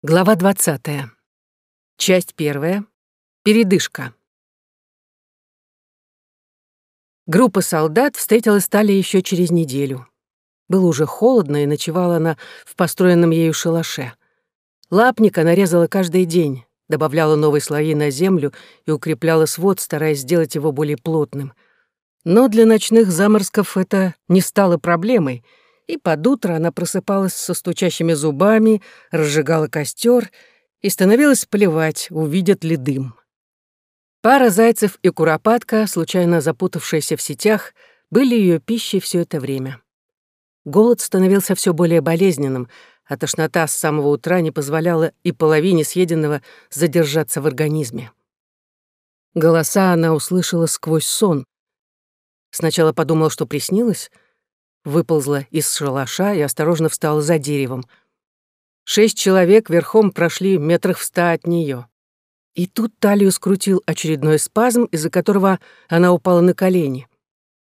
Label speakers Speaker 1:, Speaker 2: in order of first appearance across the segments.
Speaker 1: Глава 20. Часть первая. Передышка. Группа солдат встретилась Стали еще через неделю. Было уже холодно, и ночевала она в построенном ею шалаше. Лапника нарезала каждый день, добавляла новые слои на землю и укрепляла свод, стараясь сделать его более плотным. Но для ночных заморсков это не стало проблемой — и под утро она просыпалась со стучащими зубами, разжигала костер и становилась плевать, увидят ли дым. Пара зайцев и куропатка, случайно запутавшиеся в сетях, были ее пищей все это время. Голод становился все более болезненным, а тошнота с самого утра не позволяла и половине съеденного задержаться в организме. Голоса она услышала сквозь сон. Сначала подумала, что приснилось — выползла из шалаша и осторожно встала за деревом. Шесть человек верхом прошли метрах в ста от нее. И тут талию скрутил очередной спазм, из-за которого она упала на колени.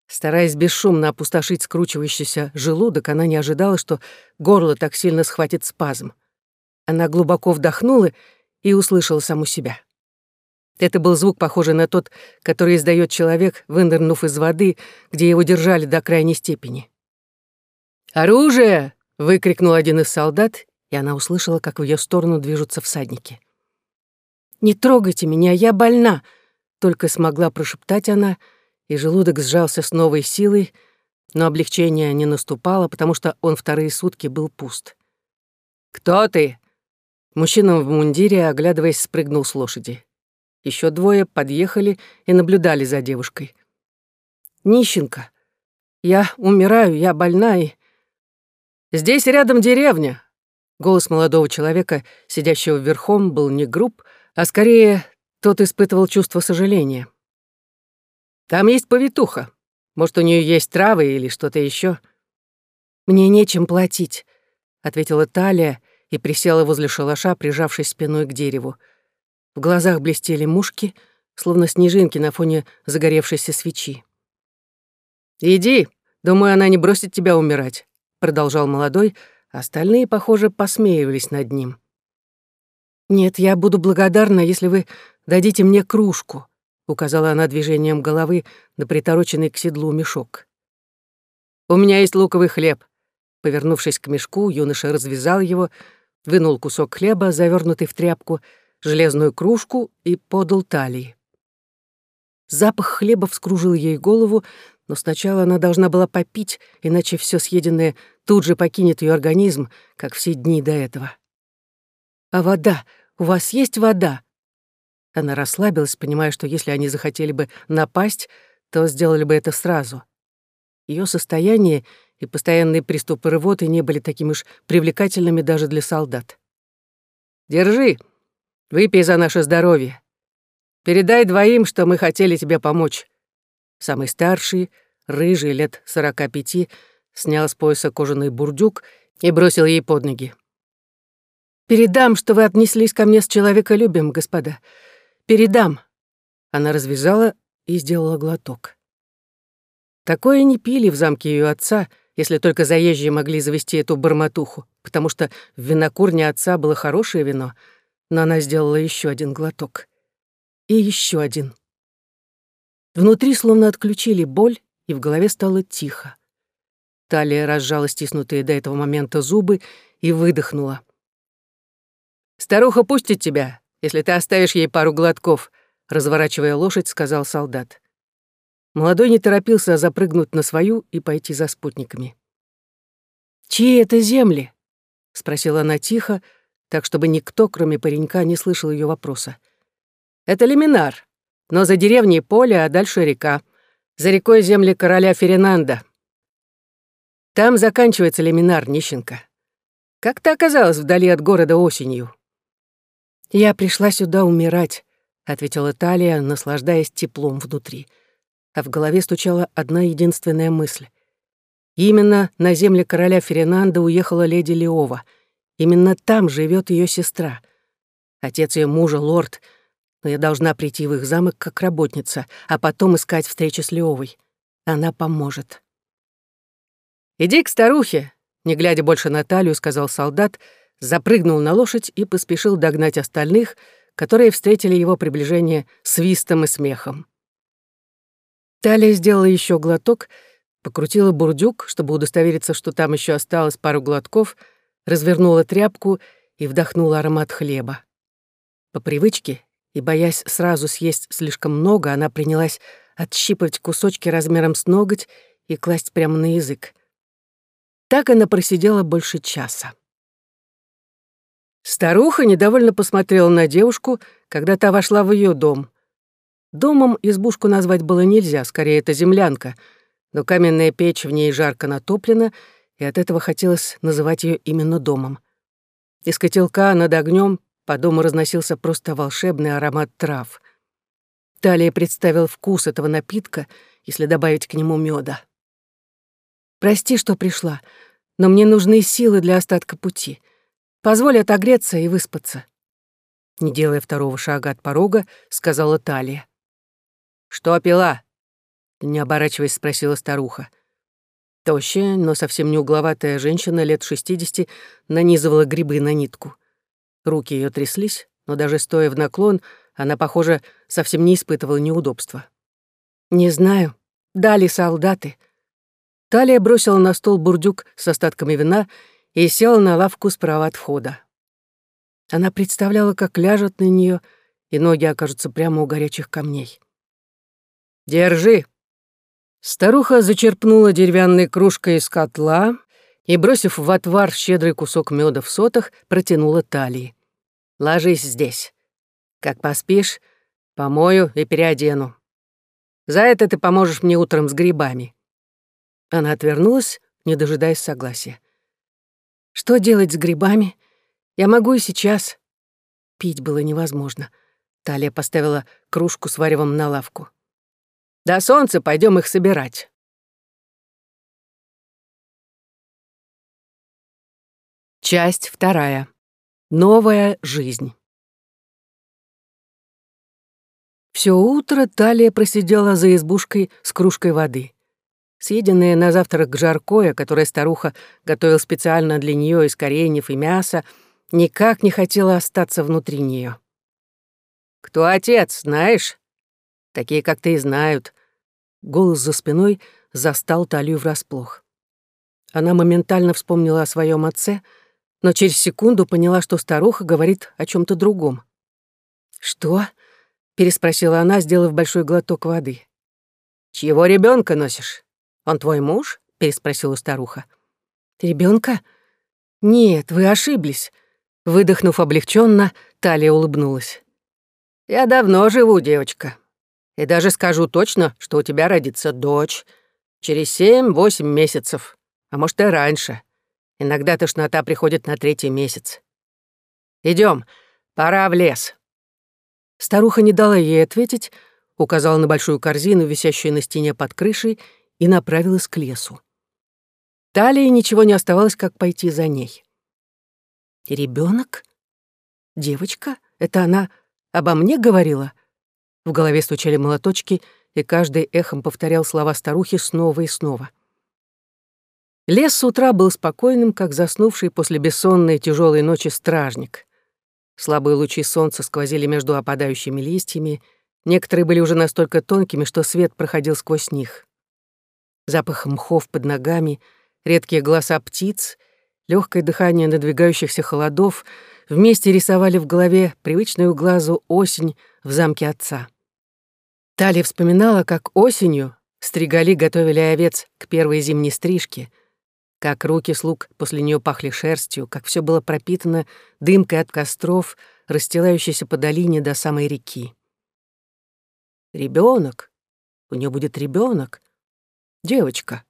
Speaker 1: Стараясь бесшумно опустошить скручивающийся желудок, она не ожидала, что горло так сильно схватит спазм. Она глубоко вдохнула и услышала саму себя. Это был звук, похожий на тот, который издает человек, вынырнув из воды, где его держали до крайней степени. «Оружие!» — выкрикнул один из солдат, и она услышала, как в ее сторону движутся всадники. «Не трогайте меня, я больна!» — только смогла прошептать она, и желудок сжался с новой силой, но облегчение не наступало, потому что он вторые сутки был пуст. «Кто ты?» Мужчина в мундире, оглядываясь, спрыгнул с лошади. Еще двое подъехали и наблюдали за девушкой. «Нищенка. Я умираю, я больна и...» «Здесь рядом деревня!» Голос молодого человека, сидящего верхом, был не груб, а скорее тот испытывал чувство сожаления. «Там есть повитуха. Может, у нее есть травы или что-то еще. «Мне нечем платить», — ответила Талия и присела возле шалаша, прижавшись спиной к дереву. В глазах блестели мушки, словно снежинки на фоне загоревшейся свечи. «Иди, думаю, она не бросит тебя умирать продолжал молодой, остальные, похоже, посмеивались над ним. «Нет, я буду благодарна, если вы дадите мне кружку», указала она движением головы на притороченный к седлу мешок. «У меня есть луковый хлеб». Повернувшись к мешку, юноша развязал его, вынул кусок хлеба, завернутый в тряпку, железную кружку и подал талии. Запах хлеба вскружил ей голову, но сначала она должна была попить, иначе все съеденное тут же покинет ее организм, как все дни до этого. «А вода? У вас есть вода?» Она расслабилась, понимая, что если они захотели бы напасть, то сделали бы это сразу. Ее состояние и постоянные приступы рвоты не были такими уж привлекательными даже для солдат. «Держи, выпей за наше здоровье. Передай двоим, что мы хотели тебе помочь». Самый старший, рыжий, лет сорока пяти, снял с пояса кожаный бурдюк и бросил ей под ноги. «Передам, что вы отнеслись ко мне с человеколюбием, господа. Передам». Она развязала и сделала глоток. Такое не пили в замке ее отца, если только заезжие могли завести эту бормотуху, потому что в винокурне отца было хорошее вино, но она сделала еще один глоток. И еще один. Внутри словно отключили боль, и в голове стало тихо. Талия разжала стиснутые до этого момента зубы и выдохнула. «Старуха пустит тебя, если ты оставишь ей пару глотков», разворачивая лошадь, сказал солдат. Молодой не торопился запрыгнуть на свою и пойти за спутниками. «Чьи это земли?» — спросила она тихо, так чтобы никто, кроме паренька, не слышал ее вопроса. «Это Лиминар, но за деревней поле, а дальше река. За рекой земли короля Феринанда. Там заканчивается лиминар, нищенка. Как ты оказалась вдали от города осенью?» «Я пришла сюда умирать», — ответила Талия, наслаждаясь теплом внутри. А в голове стучала одна единственная мысль. Именно на земле короля Феринанда уехала леди Леова. Именно там живет ее сестра. Отец ее мужа, лорд, но я должна прийти в их замок как работница, а потом искать встречи с Леовой. Она поможет. «Иди к старухе», — не глядя больше на талию, сказал солдат, запрыгнул на лошадь и поспешил догнать остальных, которые встретили его приближение свистом и смехом. Талия сделала еще глоток, покрутила бурдюк, чтобы удостовериться, что там еще осталось пару глотков, развернула тряпку и вдохнула аромат хлеба. По привычке, и боясь сразу съесть слишком много, она принялась отщипывать кусочки размером с ноготь и класть прямо на язык. Так она просидела больше часа. Старуха недовольно посмотрела на девушку, когда та вошла в ее дом. Домом избушку назвать было нельзя, скорее это землянка, но каменная печь в ней жарко натоплена, и от этого хотелось называть ее именно домом. Из котелка над огнем по дому разносился просто волшебный аромат трав. Талия представил вкус этого напитка, если добавить к нему меда. «Прости, что пришла, но мне нужны силы для остатка пути. Позволь отогреться и выспаться». Не делая второго шага от порога, сказала Талия. «Что пила?» Не оборачиваясь, спросила старуха. Тощая, но совсем не угловатая женщина лет шестидесяти нанизывала грибы на нитку. Руки ее тряслись, но даже стоя в наклон, она, похоже, совсем не испытывала неудобства. «Не знаю. Дали солдаты». Талия бросила на стол бурдюк с остатками вина и села на лавку справа от входа. Она представляла, как ляжет на нее, и ноги окажутся прямо у горячих камней. «Держи!» Старуха зачерпнула деревянной кружкой из котла и, бросив в отвар щедрый кусок меда в сотах, протянула талии. «Ложись здесь. Как поспишь, помою и переодену. За это ты поможешь мне утром с грибами». Она отвернулась, не дожидаясь согласия. «Что делать с грибами? Я могу и сейчас». Пить было невозможно. Талия поставила кружку с варевом на лавку. До солнца пойдем их собирать. Часть вторая. Новая жизнь. Всё утро Талия просидела за избушкой с кружкой воды. Съеденное на завтрак жаркое, которое старуха готовила специально для неё из кореньев и мяса, никак не хотела остаться внутри неё. «Кто отец, знаешь?» Такие, как ты, знают. Голос за спиной застал Талию врасплох. Она моментально вспомнила о своем отце, но через секунду поняла, что старуха говорит о чем то другом. «Что?» — переспросила она, сделав большой глоток воды. «Чьего ребенка носишь? Он твой муж?» — переспросила старуха. Ребенка? Нет, вы ошиблись. Выдохнув облегченно, Талия улыбнулась. «Я давно живу, девочка. И даже скажу точно, что у тебя родится дочь. Через семь-восемь месяцев, а может и раньше. Иногда тошнота приходит на третий месяц. Идем, пора в лес». Старуха не дала ей ответить, указала на большую корзину, висящую на стене под крышей, и направилась к лесу. Талии ничего не оставалось, как пойти за ней. Ребенок? Девочка? Это она обо мне говорила? В голове стучали молоточки, и каждый эхом повторял слова старухи снова и снова. Лес с утра был спокойным, как заснувший после бессонной тяжелой ночи стражник. Слабые лучи солнца сквозили между опадающими листьями, некоторые были уже настолько тонкими, что свет проходил сквозь них. Запах мхов под ногами, редкие голоса птиц, легкое дыхание надвигающихся холодов вместе рисовали в голове привычную глазу осень в замке отца. Тали вспоминала, как осенью стригали готовили овец к первой зимней стрижке, как руки слуг после нее пахли шерстью, как все было пропитано дымкой от костров, расстилающейся по долине до самой реки. Ребенок, у нее будет ребенок, девочка.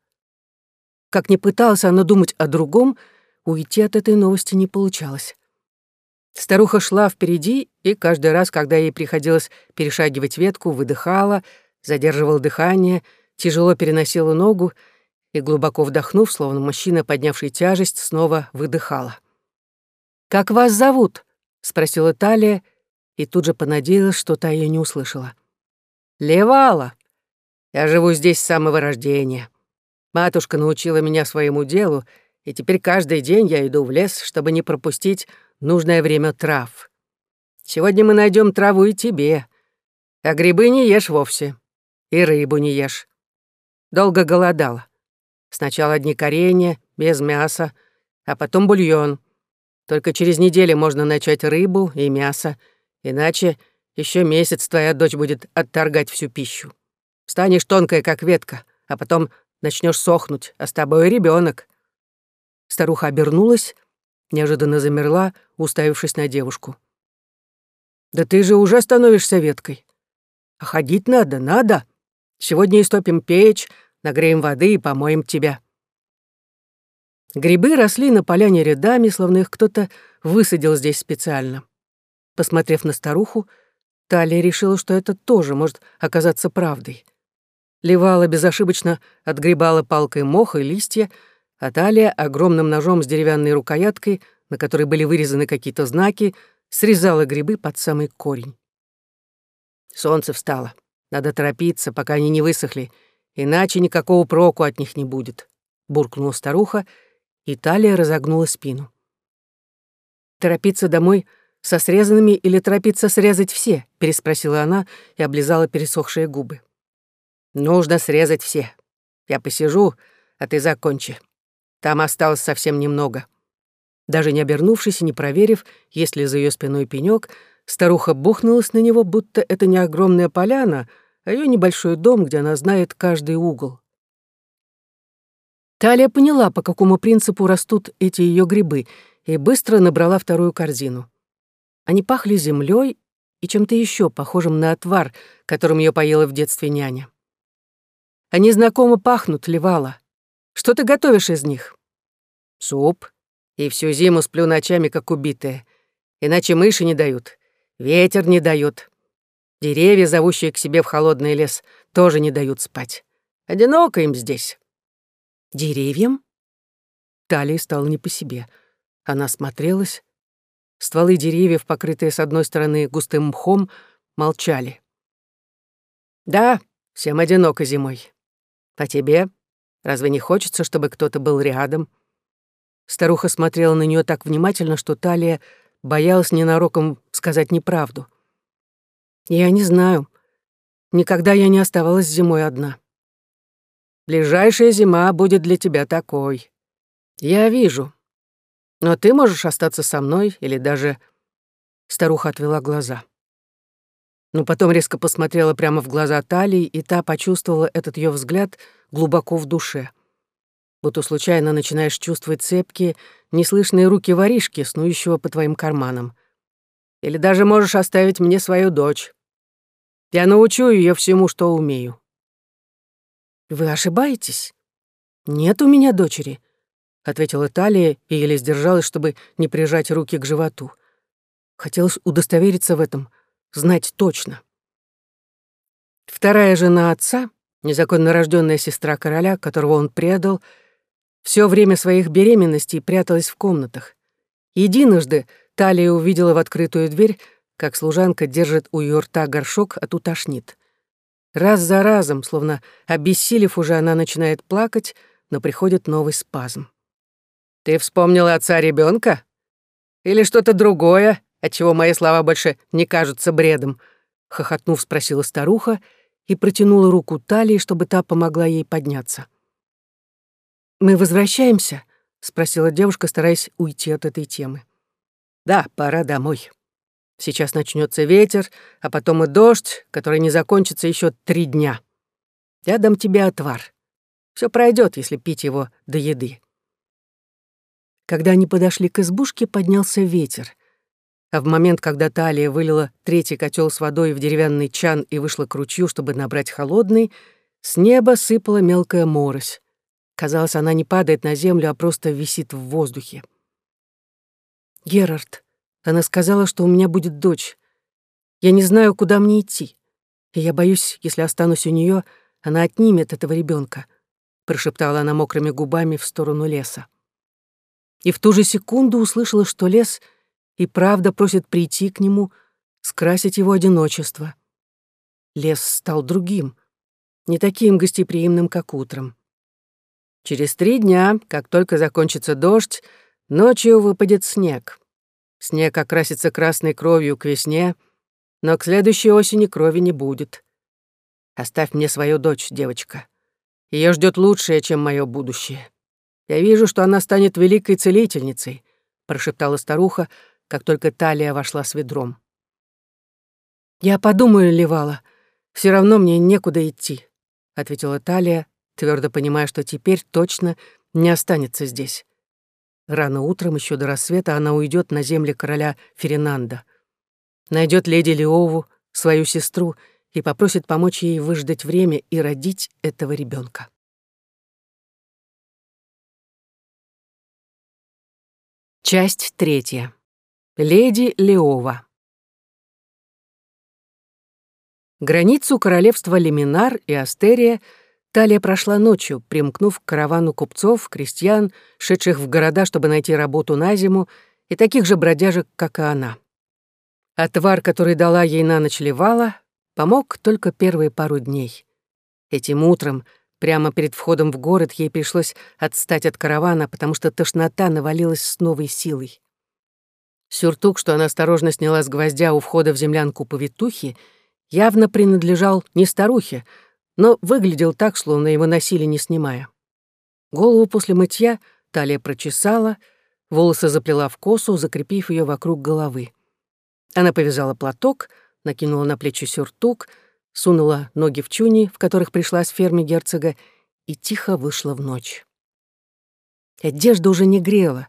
Speaker 1: Как ни пыталась она думать о другом, уйти от этой новости не получалось. Старуха шла впереди, и каждый раз, когда ей приходилось перешагивать ветку, выдыхала, задерживала дыхание, тяжело переносила ногу и, глубоко вдохнув, словно мужчина, поднявший тяжесть, снова выдыхала. «Как вас зовут?» — спросила Талия, и тут же понадеялась, что та ее не услышала. «Левала. Я живу здесь с самого рождения. Матушка научила меня своему делу, и теперь каждый день я иду в лес, чтобы не пропустить нужное время трав. Сегодня мы найдем траву и тебе, а грибы не ешь вовсе, и рыбу не ешь. Долго голодала. Сначала одни коренья, без мяса, а потом бульон. Только через неделю можно начать рыбу и мясо, иначе еще месяц твоя дочь будет отторгать всю пищу. Станешь тонкая, как ветка, а потом начнешь сохнуть, а с тобой ребенок. Старуха обернулась, неожиданно замерла, уставившись на девушку. «Да ты же уже становишься веткой. А ходить надо, надо. Сегодня истопим печь, нагреем воды и помоем тебя». Грибы росли на поляне рядами, словно их кто-то высадил здесь специально. Посмотрев на старуху, Талия решила, что это тоже может оказаться правдой. Левала безошибочно отгребала палкой мох и листья, а Талия огромным ножом с деревянной рукояткой, на которой были вырезаны какие-то знаки, срезала грибы под самый корень. Солнце встало. Надо торопиться, пока они не высохли, иначе никакого проку от них не будет, буркнула старуха, и Талия разогнула спину. Торопиться домой со срезанными или торопиться срезать все? переспросила она и облизала пересохшие губы. Нужно срезать все. Я посижу, а ты закончи. Там осталось совсем немного. Даже не обернувшись и не проверив, есть ли за ее спиной пенек, старуха бухнулась на него, будто это не огромная поляна, а ее небольшой дом, где она знает каждый угол. Талия поняла, по какому принципу растут эти ее грибы, и быстро набрала вторую корзину. Они пахли землей и чем-то еще похожим на отвар, которым ее поела в детстве няня. Они знакомо пахнут, Левала. Что ты готовишь из них? Суп. И всю зиму сплю ночами, как убитая. Иначе мыши не дают. Ветер не дает. Деревья, зовущие к себе в холодный лес, тоже не дают спать. Одиноко им здесь. Деревьям? Талии стало не по себе. Она смотрелась. Стволы деревьев, покрытые с одной стороны густым мхом, молчали. «Да, всем одиноко зимой. А тебе?» Разве не хочется, чтобы кто-то был рядом?» Старуха смотрела на нее так внимательно, что Талия боялась ненароком сказать неправду. «Я не знаю. Никогда я не оставалась зимой одна. Ближайшая зима будет для тебя такой. Я вижу. Но ты можешь остаться со мной или даже...» Старуха отвела глаза. Но потом резко посмотрела прямо в глаза Талии, и та почувствовала этот ее взгляд — глубоко в душе. Будто случайно начинаешь чувствовать цепкие, неслышные руки воришки, снующего по твоим карманам. Или даже можешь оставить мне свою дочь. Я научу ее всему, что умею. Вы ошибаетесь? Нет у меня дочери, ответила Талия и еле сдержалась, чтобы не прижать руки к животу. Хотелось удостовериться в этом, знать точно. Вторая жена отца Незаконно рожденная сестра короля, которого он предал, все время своих беременностей пряталась в комнатах. Единожды Талия увидела в открытую дверь, как служанка держит у ее рта горшок, а тут тошнит. Раз за разом, словно обессилев уже, она начинает плакать, но приходит новый спазм. «Ты вспомнила отца ребенка? Или что-то другое, отчего мои слова больше не кажутся бредом?» Хохотнув, спросила старуха — и протянула руку Талии, чтобы та помогла ей подняться. «Мы возвращаемся?» — спросила девушка, стараясь уйти от этой темы. «Да, пора домой. Сейчас начнется ветер, а потом и дождь, который не закончится еще три дня. Я дам тебе отвар. Все пройдет, если пить его до еды». Когда они подошли к избушке, поднялся ветер. А в момент, когда Талия вылила третий котел с водой в деревянный чан и вышла к ручью, чтобы набрать холодный, с неба сыпала мелкая морось. Казалось, она не падает на землю, а просто висит в воздухе. «Герард, она сказала, что у меня будет дочь. Я не знаю, куда мне идти. И я боюсь, если останусь у нее, она отнимет этого ребенка, прошептала она мокрыми губами в сторону леса. И в ту же секунду услышала, что лес — и правда просит прийти к нему, скрасить его одиночество. Лес стал другим, не таким гостеприимным, как утром. Через три дня, как только закончится дождь, ночью выпадет снег. Снег окрасится красной кровью к весне, но к следующей осени крови не будет. Оставь мне свою дочь, девочка. Ее ждет лучшее, чем мое будущее. Я вижу, что она станет великой целительницей, прошептала старуха, как только Талия вошла с ведром. Я подумаю, Левала, все равно мне некуда идти, ответила Талия, твердо понимая, что теперь точно не останется здесь. Рано утром, еще до рассвета, она уйдет на земли короля Феринанда. Найдет леди Леову, свою сестру, и попросит помочь ей выждать время и родить этого ребенка. Часть третья. Леди Леова. Границу королевства Леминар и Астерия Талия прошла ночью, примкнув к каравану купцов, крестьян, шедших в города, чтобы найти работу на зиму, и таких же бродяжек, как и она. Отвар, который дала ей на ночь Левала, помог только первые пару дней. Этим утром, прямо перед входом в город, ей пришлось отстать от каравана, потому что тошнота навалилась с новой силой. Сюртук, что она осторожно сняла с гвоздя у входа в землянку повитухи, явно принадлежал не старухе, но выглядел так, словно его носили, не снимая. Голову после мытья талия прочесала, волосы заплела в косу, закрепив ее вокруг головы. Она повязала платок, накинула на плечи сюртук, сунула ноги в чуни, в которых пришла с фермы герцога, и тихо вышла в ночь. Одежда уже не грела.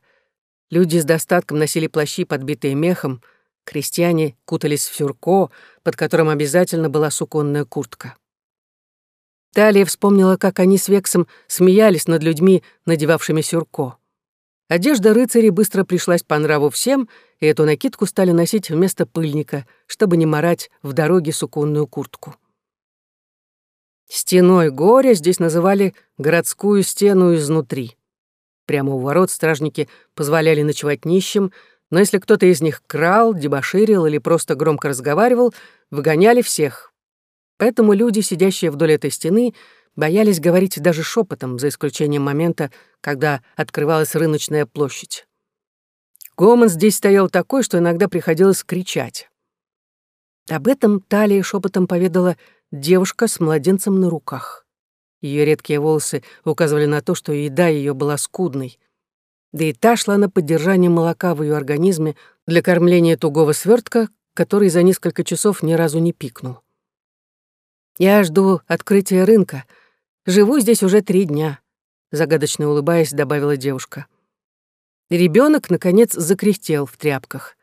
Speaker 1: Люди с достатком носили плащи, подбитые мехом, крестьяне кутались в сюрко, под которым обязательно была суконная куртка. Талия вспомнила, как они с Вексом смеялись над людьми, надевавшими сюрко. Одежда рыцарей быстро пришлась по нраву всем, и эту накидку стали носить вместо пыльника, чтобы не морать в дороге суконную куртку. Стеной горя здесь называли городскую стену изнутри. Прямо у ворот стражники позволяли ночевать нищим, но если кто-то из них крал, дебоширил или просто громко разговаривал, выгоняли всех, Поэтому люди, сидящие вдоль этой стены, боялись говорить даже шепотом, за исключением момента, когда открывалась рыночная площадь. Гомон здесь стоял такой, что иногда приходилось кричать. Об этом Талия шепотом поведала девушка с младенцем на руках. Ее редкие волосы указывали на то, что еда ее была скудной. Да и та шла на поддержание молока в ее организме для кормления тугого свертка, который за несколько часов ни разу не пикнул. Я жду открытия рынка. Живу здесь уже три дня», — загадочно улыбаясь, добавила девушка. Ребенок наконец, закряхтел в тряпках.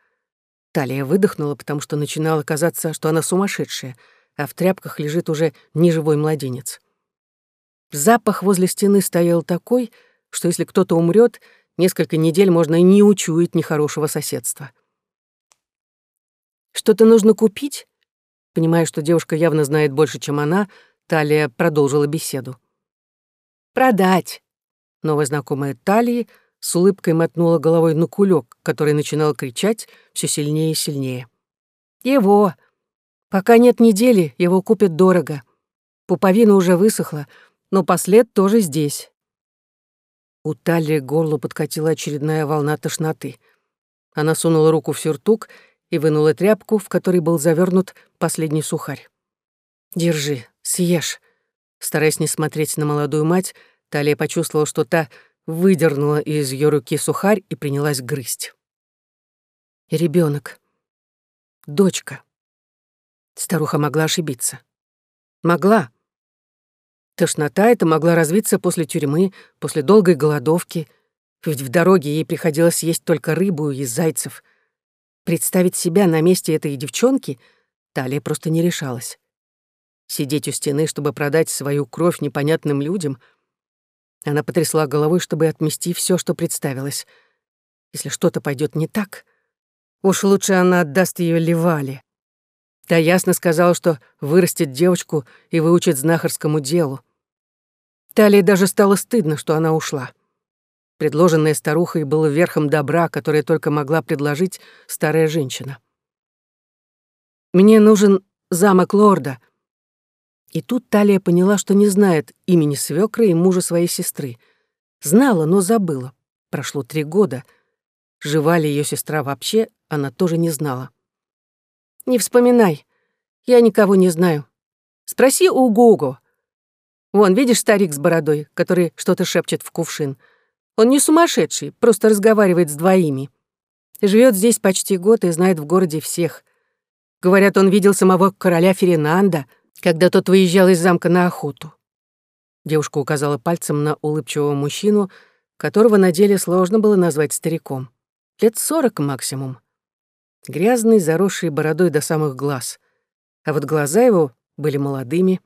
Speaker 1: Талия выдохнула, потому что начинало казаться, что она сумасшедшая, а в тряпках лежит уже неживой младенец. Запах возле стены стоял такой, что если кто-то умрет, несколько недель можно и не учуять нехорошего соседства. «Что-то нужно купить?» Понимая, что девушка явно знает больше, чем она, Талия продолжила беседу. «Продать!» Новая знакомая Талии с улыбкой мотнула головой на кулек, который начинал кричать все сильнее и сильнее. «Его! Пока нет недели, его купят дорого. Пуповина уже высохла, но послед тоже здесь». У Талии горло подкатила очередная волна тошноты. Она сунула руку в сюртук и вынула тряпку, в которой был завернут последний сухарь. «Держи, съешь». Стараясь не смотреть на молодую мать, Талия почувствовала, что та выдернула из ее руки сухарь и принялась грызть. Ребенок, Дочка. Старуха могла ошибиться. Могла. Тошнота эта могла развиться после тюрьмы, после долгой голодовки, ведь в дороге ей приходилось есть только рыбу и зайцев. Представить себя на месте этой девчонки Талия просто не решалась. Сидеть у стены, чтобы продать свою кровь непонятным людям. Она потрясла головой, чтобы отмести все, что представилось. Если что-то пойдет не так, уж лучше она отдаст ее Левале. Та ясно сказала, что вырастет девочку и выучит знахарскому делу. Талии даже стало стыдно, что она ушла. Предложенное старухой было верхом добра, которое только могла предложить старая женщина. «Мне нужен замок лорда». И тут Талия поняла, что не знает имени свекры и мужа своей сестры. Знала, но забыла. Прошло три года. Жива ли ее сестра вообще, она тоже не знала. «Не вспоминай. Я никого не знаю. Спроси у Гуго. Вон, видишь старик с бородой, который что-то шепчет в кувшин. Он не сумасшедший, просто разговаривает с двоими. Живет здесь почти год и знает в городе всех. Говорят, он видел самого короля Феринанда, когда тот выезжал из замка на охоту. Девушка указала пальцем на улыбчивого мужчину, которого на деле сложно было назвать стариком. Лет сорок максимум. Грязный, заросший бородой до самых глаз. А вот глаза его были молодыми,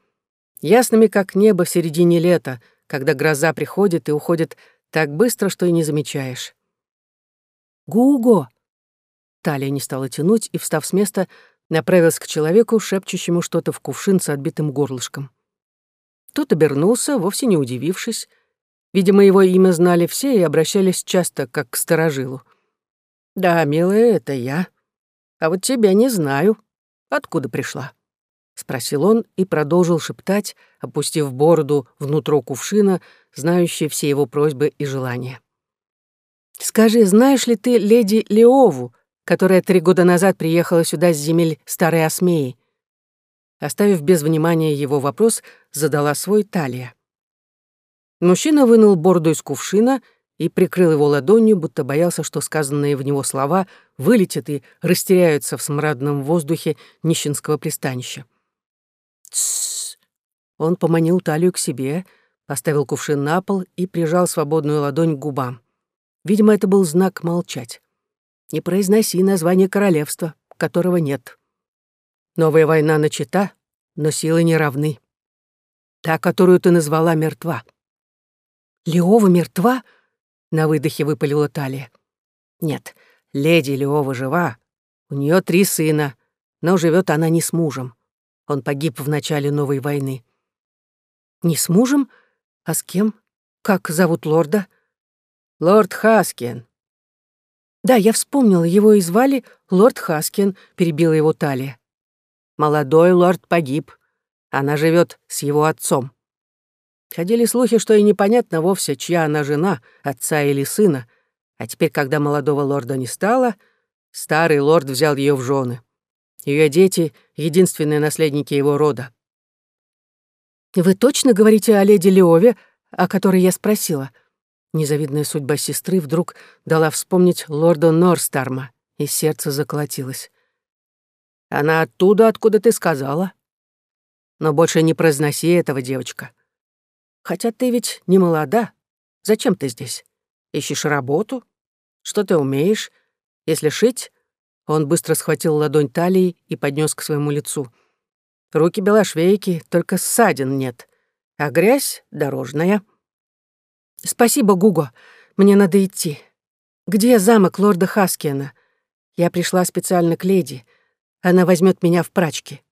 Speaker 1: ясными, как небо в середине лета, когда гроза приходит и уходит так быстро, что и не замечаешь. «Гуго!» Талия не стала тянуть и, встав с места, направилась к человеку, шепчущему что-то в кувшин с отбитым горлышком. Тот обернулся, вовсе не удивившись. Видимо, его имя знали все и обращались часто, как к старожилу. «Да, милая, это я. А вот тебя не знаю. Откуда пришла?» — спросил он и продолжил шептать, опустив бороду внутрь кувшина, знающий все его просьбы и желания. «Скажи, знаешь ли ты леди Леову, которая три года назад приехала сюда с земель Старой Осмеи?» Оставив без внимания его вопрос, задала свой талия. Мужчина вынул бороду из кувшина и прикрыл его ладонью, будто боялся, что сказанные в него слова вылетят и растеряются в смрадном воздухе нищенского пристанища. Он поманил талию к себе, поставил кувшин на пол и прижал свободную ладонь к губам. Видимо, это был знак молчать. Не произноси название королевства, которого нет. Новая война начата, но силы не равны. Та, которую ты назвала, мертва. Леова мертва? На выдохе выпалила Талия. Нет, леди Леова жива. У нее три сына, но живет она не с мужем. Он погиб в начале новой войны. Не с мужем? А с кем? Как зовут лорда? Лорд Хаскин. Да, я вспомнила, его и звали лорд Хаскин, перебила его талия. Молодой лорд погиб. Она живет с его отцом. Ходили слухи, что и непонятно вовсе, чья она жена, отца или сына. А теперь, когда молодого лорда не стало, старый лорд взял ее в жены. Ее дети — единственные наследники его рода. «Вы точно говорите о леди Леове, о которой я спросила?» Незавидная судьба сестры вдруг дала вспомнить лорда Норстарма, и сердце заколотилось. «Она оттуда, откуда ты сказала. Но больше не произноси этого, девочка. Хотя ты ведь не молода. Зачем ты здесь? Ищешь работу? Что ты умеешь? Если шить, он быстро схватил ладонь талии и поднес к своему лицу. Руки белошвейки, только ссадин нет, а грязь дорожная. «Спасибо, Гуго, мне надо идти. Где замок лорда Хаскиена? Я пришла специально к леди. Она возьмет меня в прачки».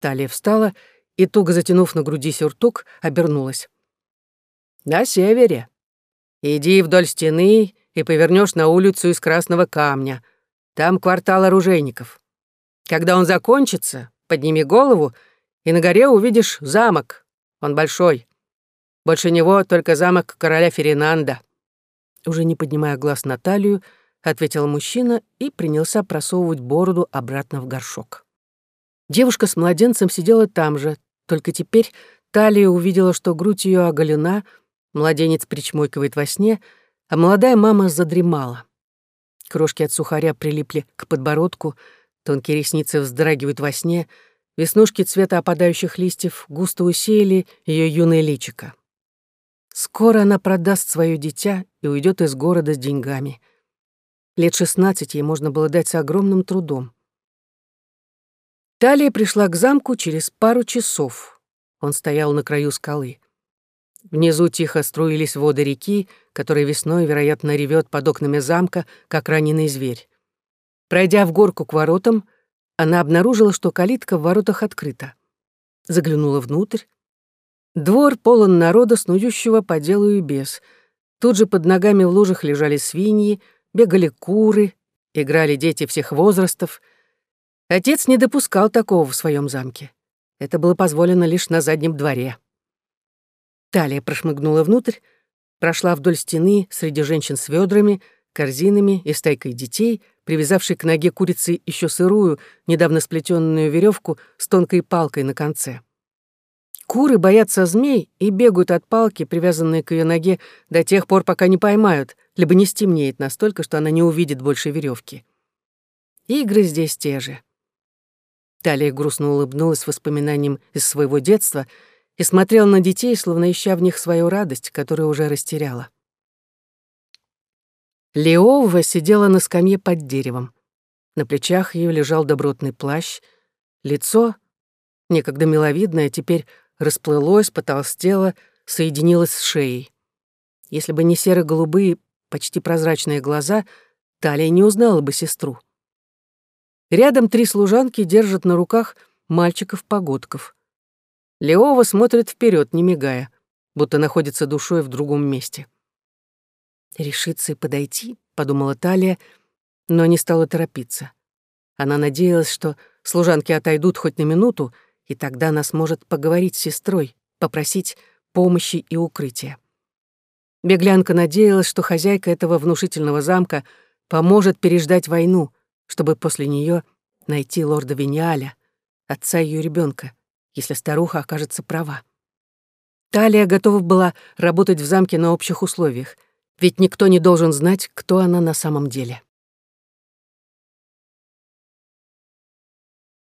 Speaker 1: Талия встала и, туго затянув на груди сюртук, обернулась. «На севере. Иди вдоль стены и повернешь на улицу из красного камня», там квартал оружейников. Когда он закончится, подними голову, и на горе увидишь замок. Он большой. Больше него только замок короля Феринанда. Уже не поднимая глаз на талию, ответил мужчина и принялся просовывать бороду обратно в горшок. Девушка с младенцем сидела там же, только теперь талия увидела, что грудь ее оголена, младенец причмокивает во сне, а молодая мама задремала. Крошки от сухаря прилипли к подбородку, тонкие ресницы вздрагивают во сне, веснушки цвета опадающих листьев густо усеяли ее юное личико. Скоро она продаст свое дитя и уйдет из города с деньгами. Лет шестнадцать ей можно было дать с огромным трудом. Талия пришла к замку через пару часов. Он стоял на краю скалы. Внизу тихо струились воды реки, которая весной, вероятно, ревет под окнами замка, как раненый зверь. Пройдя в горку к воротам, она обнаружила, что калитка в воротах открыта. Заглянула внутрь. Двор полон народа, снующего по делу и без. Тут же под ногами в лужах лежали свиньи, бегали куры, играли дети всех возрастов. Отец не допускал такого в своем замке. Это было позволено лишь на заднем дворе. Талия прошмыгнула внутрь, прошла вдоль стены среди женщин с ведрами, корзинами и стайкой детей, привязавшей к ноге курицы еще сырую, недавно сплетенную веревку с тонкой палкой на конце. Куры боятся змей и бегают от палки, привязанной к ее ноге, до тех пор, пока не поймают, либо не стемнеет настолько, что она не увидит больше веревки. Игры здесь те же. Талия грустно улыбнулась воспоминанием из своего детства и смотрела на детей, словно ища в них свою радость, которую уже растеряла. Леова сидела на скамье под деревом. На плечах ее лежал добротный плащ. Лицо, некогда миловидное, теперь расплылось, потолстело, соединилось с шеей. Если бы не серо-голубые, почти прозрачные глаза, Талия не узнала бы сестру. Рядом три служанки держат на руках мальчиков-погодков. Леова смотрит вперед, не мигая, будто находится душой в другом месте. «Решиться и подойти», — подумала Талия, но не стала торопиться. Она надеялась, что служанки отойдут хоть на минуту, и тогда она сможет поговорить с сестрой, попросить помощи и укрытия. Беглянка надеялась, что хозяйка этого внушительного замка поможет переждать войну, чтобы после нее найти лорда Виниаля, отца ее ребенка, если старуха окажется права. Талия готова была работать в замке на общих условиях, ведь никто не должен знать, кто она на самом деле.